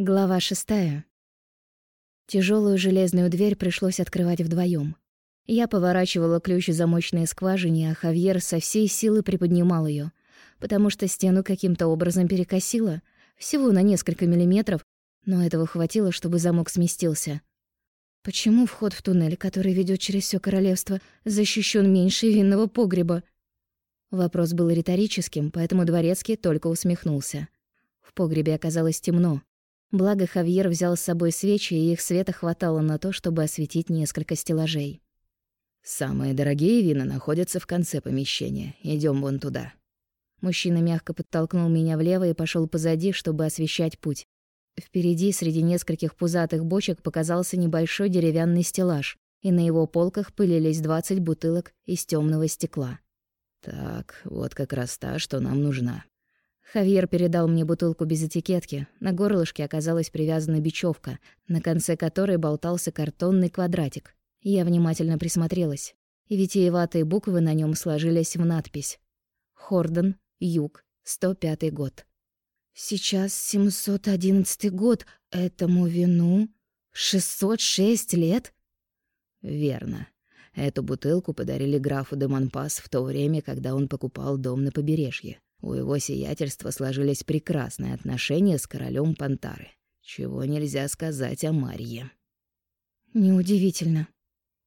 Глава шестая. Тяжелую железную дверь пришлось открывать вдвоем. Я поворачивала ключ в замочной скважине, а Хавьер со всей силы приподнимал ее, потому что стену каким-то образом перекосило, всего на несколько миллиметров, но этого хватило, чтобы замок сместился. Почему вход в туннель, который ведет через все королевство, защищен меньше винного погреба? Вопрос был риторическим, поэтому дворецкий только усмехнулся. В погребе оказалось темно, Благо Хавьер взял с собой свечи, и их света хватало на то, чтобы осветить несколько стеллажей. «Самые дорогие вина находятся в конце помещения. Идем вон туда». Мужчина мягко подтолкнул меня влево и пошел позади, чтобы освещать путь. Впереди, среди нескольких пузатых бочек, показался небольшой деревянный стеллаж, и на его полках пылились двадцать бутылок из темного стекла. «Так, вот как раз та, что нам нужна», Хавьер передал мне бутылку без этикетки. На горлышке оказалась привязана бечевка, на конце которой болтался картонный квадратик. Я внимательно присмотрелась. И витиеватые буквы на нем сложились в надпись. «Хордон, Юг, 105 год». «Сейчас 711 год. Этому вину 606 лет?» «Верно. Эту бутылку подарили графу де Монпас в то время, когда он покупал дом на побережье. У его сиятельства сложились прекрасные отношения с королем Пантары, чего нельзя сказать о Марье. Неудивительно.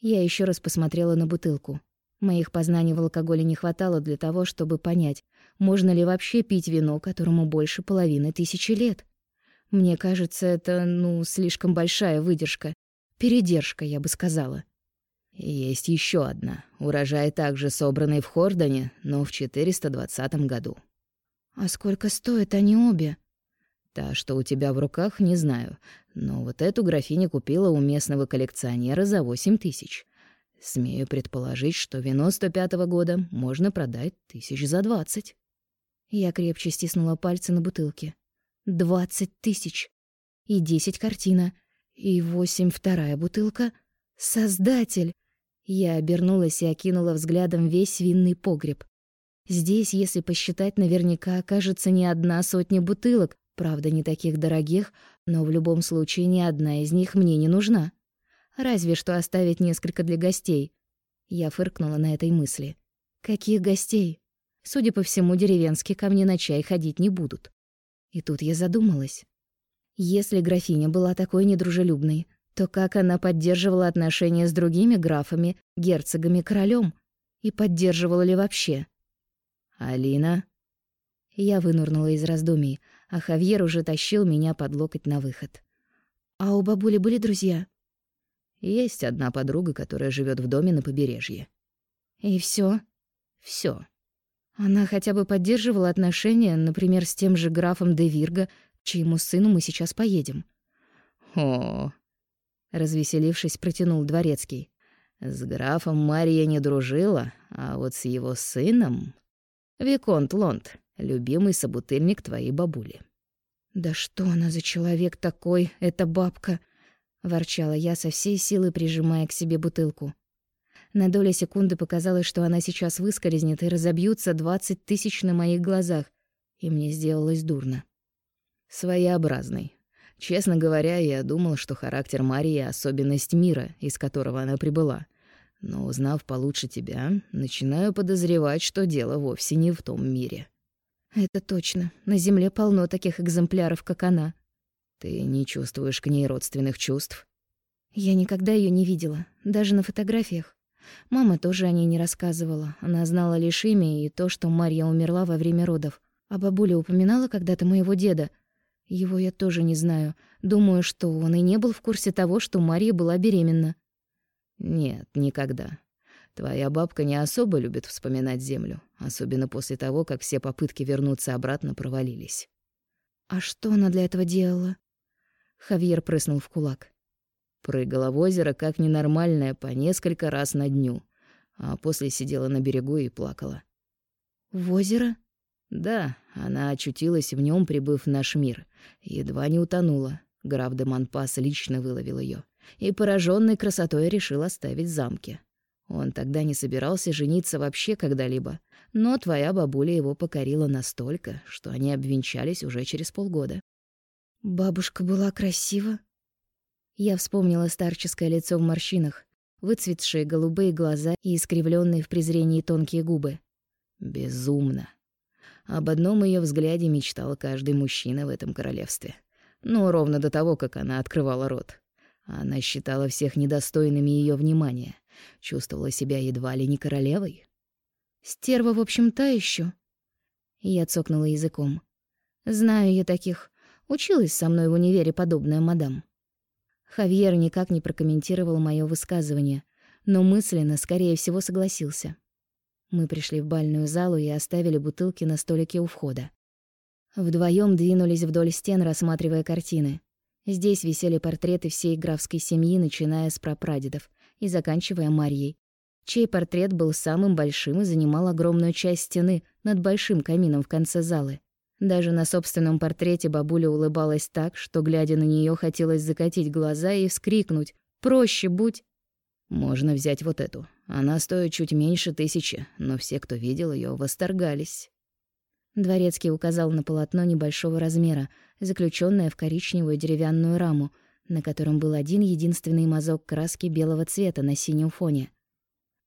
Я еще раз посмотрела на бутылку. Моих познаний в алкоголе не хватало для того, чтобы понять, можно ли вообще пить вино, которому больше половины тысячи лет. Мне кажется, это, ну, слишком большая выдержка. Передержка, я бы сказала. Есть еще одна, урожай также собранный в Хордоне, но в 420 году. А сколько стоят они обе? Та, что у тебя в руках, не знаю, но вот эту графиня купила у местного коллекционера за 8 тысяч. Смею предположить, что вино 105-го года можно продать тысяч за двадцать. Я крепче стиснула пальцы на бутылке. Двадцать тысяч. И десять картина. И восемь вторая бутылка. Создатель! Я обернулась и окинула взглядом весь винный погреб. Здесь, если посчитать, наверняка окажется не одна сотня бутылок, правда, не таких дорогих, но в любом случае ни одна из них мне не нужна. Разве что оставить несколько для гостей. Я фыркнула на этой мысли. Каких гостей? Судя по всему, деревенские ко мне на чай ходить не будут. И тут я задумалась. Если графиня была такой недружелюбной, то как она поддерживала отношения с другими графами, герцогами, королем? И поддерживала ли вообще? «Алина?» Я вынурнула из раздумий, а Хавьер уже тащил меня под локоть на выход. «А у бабули были друзья?» «Есть одна подруга, которая живет в доме на побережье». «И все? Все. Она хотя бы поддерживала отношения, например, с тем же графом де Вирго, чьему сыну мы сейчас поедем?» «О, развеселившись, протянул дворецкий. С графом Мария не дружила, а вот с его сыном... Виконт Лонд, любимый собутыльник твоей бабули. «Да что она за человек такой, эта бабка?» — ворчала я со всей силы, прижимая к себе бутылку. На долю секунды показалось, что она сейчас выскользнет и разобьются двадцать тысяч на моих глазах, и мне сделалось дурно. «Своеобразный», Честно говоря, я думал, что характер Марии — особенность мира, из которого она прибыла. Но узнав получше тебя, начинаю подозревать, что дело вовсе не в том мире. Это точно. На Земле полно таких экземпляров, как она. Ты не чувствуешь к ней родственных чувств? Я никогда ее не видела, даже на фотографиях. Мама тоже о ней не рассказывала. Она знала лишь имя и то, что Марья умерла во время родов. А бабуля упоминала когда-то моего деда — его я тоже не знаю. Думаю, что он и не был в курсе того, что Мария была беременна. Нет, никогда. Твоя бабка не особо любит вспоминать землю, особенно после того, как все попытки вернуться обратно провалились. А что она для этого делала? Хавьер прыснул в кулак. Прыгала в озеро как ненормальная по несколько раз на дню, а после сидела на берегу и плакала. В озеро? Да, она очутилась в нем, прибыв в наш мир. Едва не утонула. Граф де Монпас лично выловил ее и, пораженный красотой, решил оставить в замке. Он тогда не собирался жениться вообще когда-либо, но твоя бабуля его покорила настолько, что они обвенчались уже через полгода. Бабушка была красива. Я вспомнила старческое лицо в морщинах, выцветшие голубые глаза и искривленные в презрении тонкие губы. Безумно. Об одном ее взгляде мечтал каждый мужчина в этом королевстве. Но ровно до того, как она открывала рот. Она считала всех недостойными ее внимания, чувствовала себя едва ли не королевой. «Стерва, в общем, та еще. Я цокнула языком. «Знаю я таких. Училась со мной в универе подобная мадам». Хавьер никак не прокомментировал мое высказывание, но мысленно, скорее всего, согласился. Мы пришли в бальную залу и оставили бутылки на столике у входа. Вдвоем двинулись вдоль стен, рассматривая картины. Здесь висели портреты всей графской семьи, начиная с прапрадедов и заканчивая Марьей, чей портрет был самым большим и занимал огромную часть стены над большим камином в конце залы. Даже на собственном портрете бабуля улыбалась так, что, глядя на нее, хотелось закатить глаза и вскрикнуть «Проще будь!». «Можно взять вот эту. Она стоит чуть меньше тысячи, но все, кто видел ее, восторгались». Дворецкий указал на полотно небольшого размера, заключенное в коричневую деревянную раму, на котором был один единственный мазок краски белого цвета на синем фоне.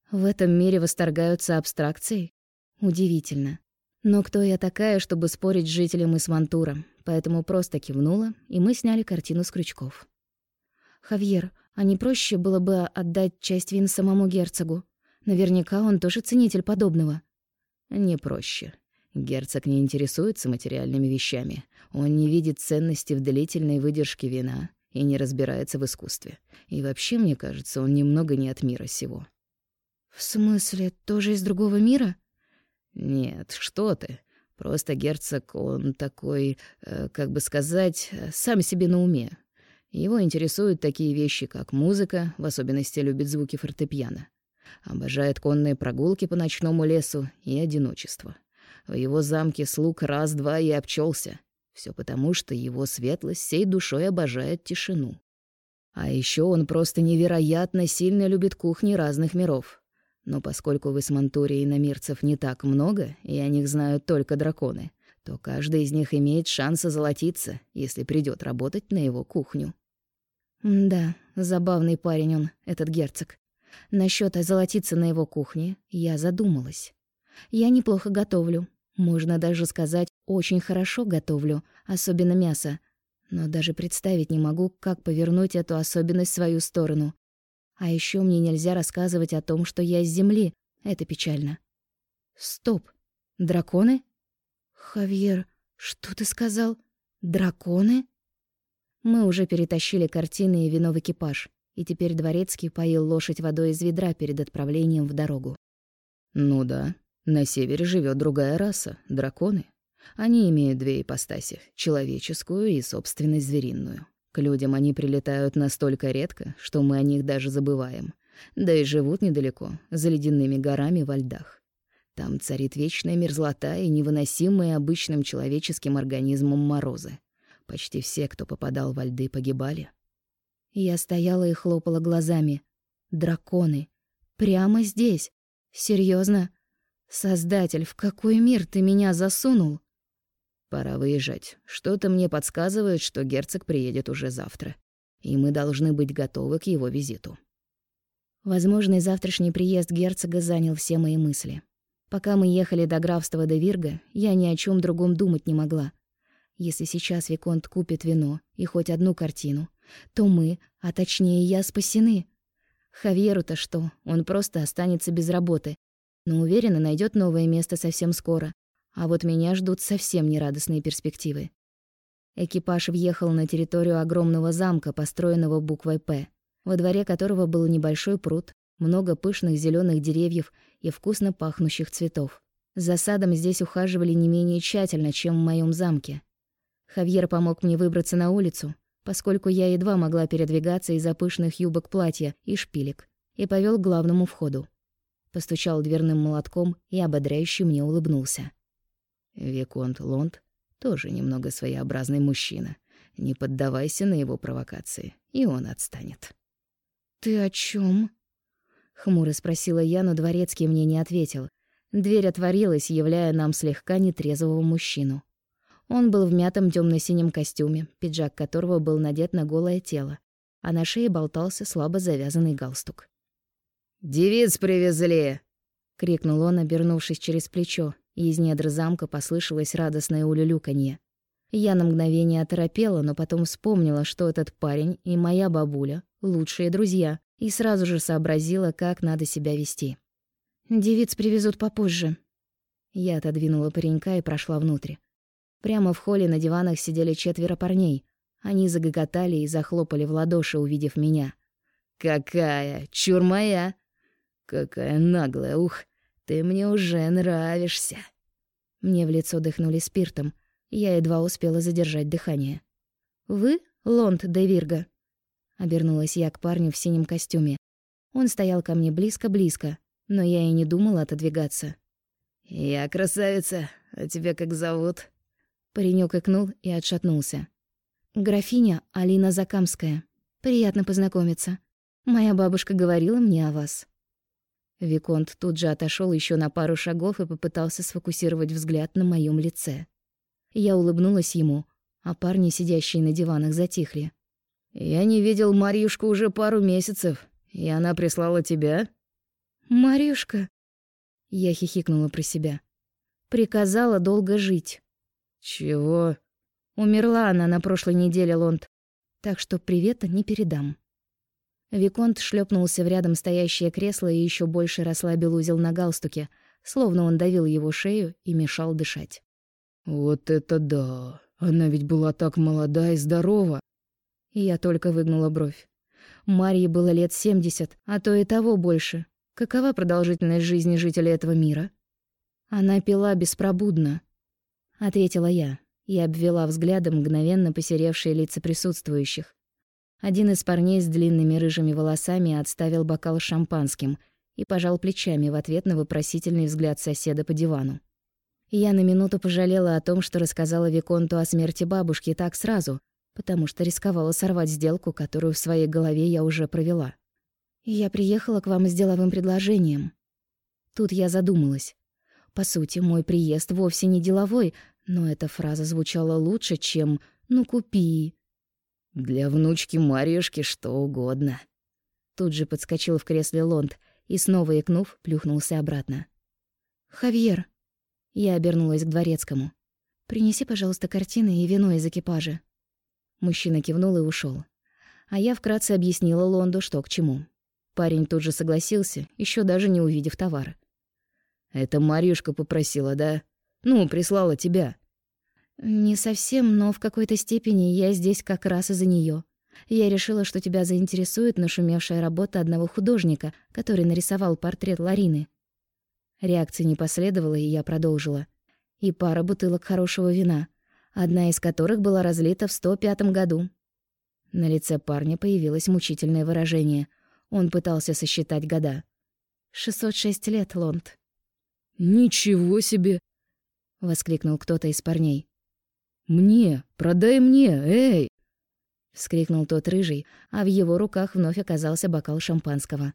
В этом мире восторгаются абстракцией? Удивительно. Но кто я такая, чтобы спорить с жителем Исмантура? Поэтому просто кивнула, и мы сняли картину с крючков. «Хавьер, а не проще было бы отдать часть вин самому герцогу? Наверняка он тоже ценитель подобного». «Не проще. Герцог не интересуется материальными вещами. Он не видит ценности в длительной выдержке вина и не разбирается в искусстве. И вообще, мне кажется, он немного не от мира сего». «В смысле, тоже из другого мира?» «Нет, что ты. Просто герцог, он такой, э, как бы сказать, сам себе на уме. Его интересуют такие вещи, как музыка, в особенности любит звуки фортепиано. Обожает конные прогулки по ночному лесу и одиночество. В его замке слуг раз-два и обчелся. Все потому, что его светлость всей душой обожает тишину. А еще он просто невероятно сильно любит кухни разных миров. Но поскольку в Исмантуре иномирцев не так много, и о них знают только драконы, то каждый из них имеет шанс озолотиться, если придёт работать на его кухню. Да, забавный парень он, этот герцог. Насчёт озолотиться на его кухне я задумалась. Я неплохо готовлю. Можно даже сказать, очень хорошо готовлю, особенно мясо. Но даже представить не могу, как повернуть эту особенность в свою сторону. А еще мне нельзя рассказывать о том, что я с Земли. Это печально. Стоп. Драконы? Хавьер, что ты сказал? Драконы? Мы уже перетащили картины и вино в экипаж, и теперь дворецкий поил лошадь водой из ведра перед отправлением в дорогу. Ну да, на севере живет другая раса драконы. Они имеют две ипостаси человеческую и собственность звериную. К людям они прилетают настолько редко, что мы о них даже забываем. Да и живут недалеко, за ледяными горами во льдах. Там царит вечная мерзлота и невыносимые обычным человеческим организмом морозы. Почти все, кто попадал во льды, погибали. Я стояла и хлопала глазами. Драконы. Прямо здесь. Серьезно? Создатель, в какой мир ты меня засунул? Пора выезжать. Что-то мне подсказывает, что герцог приедет уже завтра. И мы должны быть готовы к его визиту. Возможный завтрашний приезд герцога занял все мои мысли. Пока мы ехали до графства де Вирга, я ни о чем другом думать не могла. Если сейчас Виконт купит вино и хоть одну картину, то мы, а точнее я, спасены. Хавьеру-то что, он просто останется без работы, но уверенно найдет новое место совсем скоро, а вот меня ждут совсем нерадостные перспективы. Экипаж въехал на территорию огромного замка, построенного буквой «П», во дворе которого был небольшой пруд, много пышных зеленых деревьев и вкусно пахнущих цветов. За садом здесь ухаживали не менее тщательно, чем в моем замке. Хавьер помог мне выбраться на улицу, поскольку я едва могла передвигаться из-за пышных юбок платья и шпилек, и повел к главному входу. Постучал дверным молотком и ободряюще мне улыбнулся. Виконт Лонд тоже немного своеобразный мужчина. Не поддавайся на его провокации, и он отстанет. «Ты о чем? Хмуро спросила я, но дворецкий мне не ответил. Дверь отворилась, являя нам слегка нетрезвого мужчину. Он был в мятом темно синем костюме, пиджак которого был надет на голое тело, а на шее болтался слабо завязанный галстук. «Девиц привезли!» — крикнул он, обернувшись через плечо, и из недр замка послышалось радостное улюлюканье. Я на мгновение оторопела, но потом вспомнила, что этот парень и моя бабуля — лучшие друзья, и сразу же сообразила, как надо себя вести. «Девиц привезут попозже». Я отодвинула паренька и прошла внутрь. Прямо в холле на диванах сидели четверо парней. Они загоготали и захлопали в ладоши, увидев меня. «Какая? Чур моя! Какая наглая, ух! Ты мне уже нравишься!» Мне в лицо дыхнули спиртом. Я едва успела задержать дыхание. «Вы, Лонд де Вирга?» Обернулась я к парню в синем костюме. Он стоял ко мне близко-близко, но я и не думала отодвигаться. «Я красавица, а тебя как зовут?» Паренёк икнул и отшатнулся. «Графиня Алина Закамская. Приятно познакомиться. Моя бабушка говорила мне о вас». Виконт тут же отошёл ещё на пару шагов и попытался сфокусировать взгляд на моём лице. Я улыбнулась ему, а парни, сидящие на диванах, затихли. «Я не видел Марьюшку уже пару месяцев, и она прислала тебя?» «Марьюшка?» Я хихикнула про себя. «Приказала долго жить». «Чего?» Умерла она на прошлой неделе, Лонд. Так что привета не передам. Виконт шлепнулся в рядом стоящее кресло и еще больше расслабил узел на галстуке, словно он давил его шею и мешал дышать. «Вот это да! Она ведь была так молода и здорова!» Я только выгнула бровь. Марье было лет семьдесят, а то и того больше. Какова продолжительность жизни жителей этого мира? Она пила беспробудно, — ответила я и обвела взглядом мгновенно посеревшие лица присутствующих. Один из парней с длинными рыжими волосами отставил бокал с шампанским и пожал плечами в ответ на вопросительный взгляд соседа по дивану. Я на минуту пожалела о том, что рассказала Виконту о смерти бабушки так сразу, потому что рисковала сорвать сделку, которую в своей голове я уже провела. «Я приехала к вам с деловым предложением». Тут я задумалась. По сути, мой приезд вовсе не деловой, но эта фраза звучала лучше, чем «ну купи». «Для внучки Марьюшки что угодно». Тут же подскочил в кресле Лонд и, снова икнув, плюхнулся обратно. «Хавьер». Я обернулась к дворецкому. «Принеси, пожалуйста, картины и вино из экипажа». Мужчина кивнул и ушел. А я вкратце объяснила Лонду, что к чему. Парень тут же согласился, еще даже не увидев товар. «Это Марьюшка попросила, да? Ну, прислала тебя». «Не совсем, но в какой-то степени я здесь как раз из-за нее. Я решила, что тебя заинтересует нашумевшая работа одного художника, который нарисовал портрет Ларины». Реакции не последовало, и я продолжила. «И пара бутылок хорошего вина, одна из которых была разлита в 105 году». На лице парня появилось мучительное выражение. Он пытался сосчитать года. «606 лет, Лонд». «Ничего себе!» — воскликнул кто-то из парней. «Мне! Продай мне! Эй!» — вскрикнул тот рыжий, а в его руках вновь оказался бокал шампанского.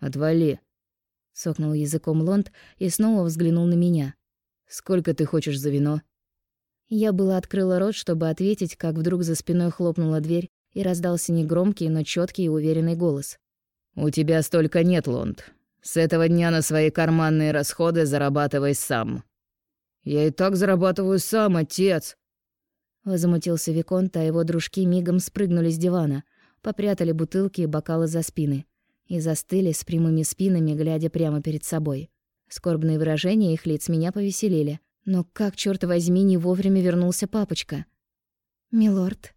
«Отвали!» — сокнул языком Лонд и снова взглянул на меня. «Сколько ты хочешь за вино?» Я была открыла рот, чтобы ответить, как вдруг за спиной хлопнула дверь и раздался негромкий, но четкий и уверенный голос. «У тебя столько нет, Лонд. С этого дня на свои карманные расходы зарабатывай сам». «Я и так зарабатываю сам, отец!» Возмутился Виконт, а его дружки мигом спрыгнули с дивана, попрятали бутылки и бокалы за спины и застыли с прямыми спинами, глядя прямо перед собой. Скорбные выражения их лиц меня повеселили. Но как, черт возьми, не вовремя вернулся папочка? «Милорд».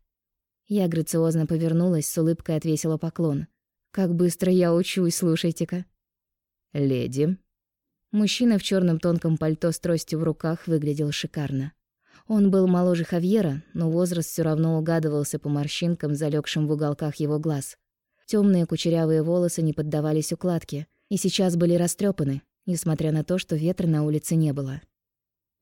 Я грациозно повернулась, с улыбкой отвесила поклон. «Как быстро я учусь, слушайте-ка». «Леди». Мужчина в черном тонком пальто с тростью в руках выглядел шикарно. Он был моложе Хавьера, но возраст все равно угадывался по морщинкам, залегшим в уголках его глаз. Темные кучерявые волосы не поддавались укладке и сейчас были растрепаны, несмотря на то, что ветра на улице не было.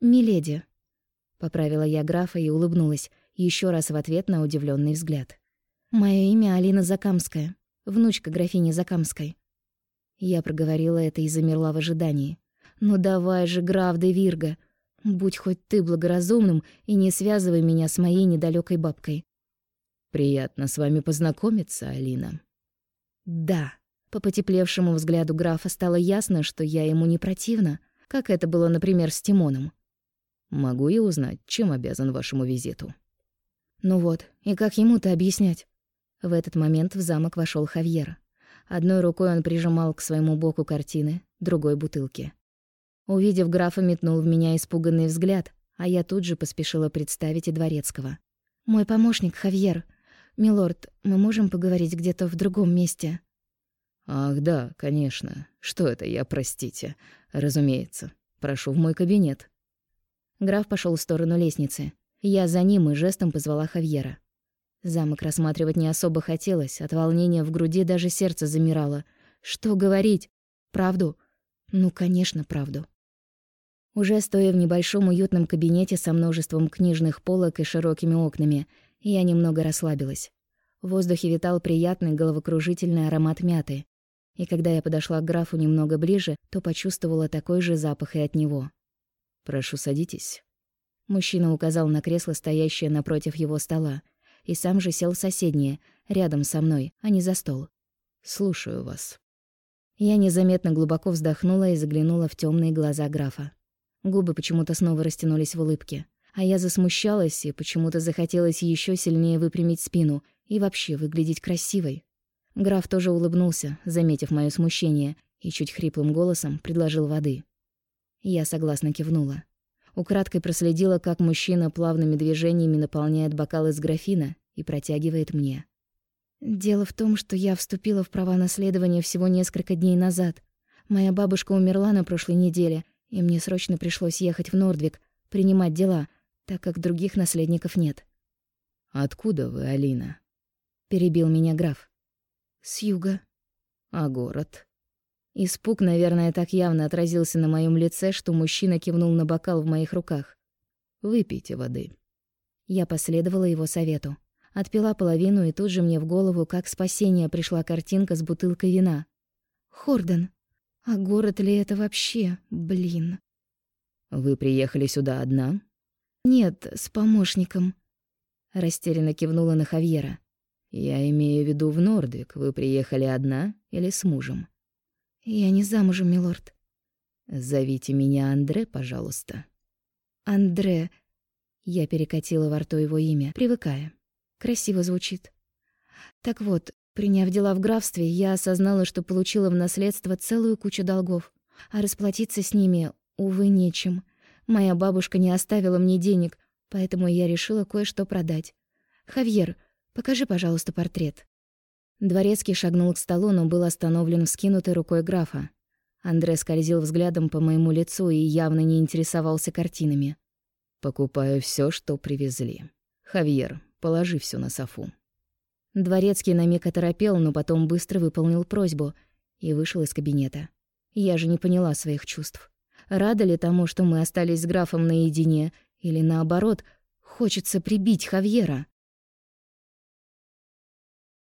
«Миледи», — поправила я графа и улыбнулась, еще раз в ответ на удивленный взгляд. «Мое имя Алина Закамская, внучка графини Закамской». Я проговорила это и замерла в ожидании. «Ну давай же, граф де Вирга! Будь хоть ты благоразумным и не связывай меня с моей недалекой бабкой. Приятно с вами познакомиться, Алина. Да. По потеплевшему взгляду графа стало ясно, что я ему не противна, как это было, например, с Тимоном. Могу я узнать, чем обязан вашему визиту? Ну вот, и как ему-то объяснять? В этот момент в замок вошел Хавьер. Одной рукой он прижимал к своему боку картины, другой — бутылки. Увидев графа, метнул в меня испуганный взгляд, а я тут же поспешила представить и дворецкого. «Мой помощник Хавьер. Милорд, мы можем поговорить где-то в другом месте?» «Ах, да, конечно. Что это я, простите? Разумеется. Прошу в мой кабинет». Граф пошел в сторону лестницы. Я за ним и жестом позвала Хавьера. Замок рассматривать не особо хотелось, от волнения в груди даже сердце замирало. Что говорить? Правду? Ну, конечно, правду. Уже стоя в небольшом уютном кабинете со множеством книжных полок и широкими окнами, я немного расслабилась. В воздухе витал приятный головокружительный аромат мяты. И когда я подошла к графу немного ближе, то почувствовала такой же запах и от него. «Прошу, садитесь». Мужчина указал на кресло, стоящее напротив его стола, и сам же сел в соседнее, рядом со мной, а не за стол. «Слушаю вас». Я незаметно глубоко вздохнула и заглянула в темные глаза графа. Губы почему-то снова растянулись в улыбке. А я засмущалась и почему-то захотелось еще сильнее выпрямить спину и вообще выглядеть красивой. Граф тоже улыбнулся, заметив моё смущение, и чуть хриплым голосом предложил воды. Я согласно кивнула. Украдкой проследила, как мужчина плавными движениями наполняет бокал из графина и протягивает мне. Дело в том, что я вступила в права наследования всего несколько дней назад. Моя бабушка умерла на прошлой неделе, и мне срочно пришлось ехать в Нордвик, принимать дела, так как других наследников нет. «Откуда вы, Алина?» — перебил меня граф. «С юга». «А город?» Испуг, наверное, так явно отразился на моем лице, что мужчина кивнул на бокал в моих руках. «Выпейте воды». Я последовала его совету. Отпила половину, и тут же мне в голову, как спасение, пришла картинка с бутылкой вина. «Хордон», а город ли это вообще, блин? Вы приехали сюда одна? Нет, с помощником. Растерянно кивнула на Хавьера. Я имею в виду в Нордвик. Вы приехали одна или с мужем? Я не замужем, милорд. Зовите меня Андре, пожалуйста. Андре. Я перекатила во рту его имя, привыкая. Красиво звучит. Так вот, Приняв дела в графстве, я осознала, что получила в наследство целую кучу долгов, а расплатиться с ними, увы, нечем. Моя бабушка не оставила мне денег, поэтому я решила кое-что продать. «Хавьер, покажи, пожалуйста, портрет». Дворецкий шагнул к столу, но был остановлен вскинутой рукой графа. Андре скользил взглядом по моему лицу и явно не интересовался картинами. «Покупаю все, что привезли. Хавьер, положи все на софу». Дворецкий на миг оторопел, но потом быстро выполнил просьбу и вышел из кабинета. Я же не поняла своих чувств. Рада ли тому, что мы остались с графом наедине, или наоборот, хочется прибить Хавьера?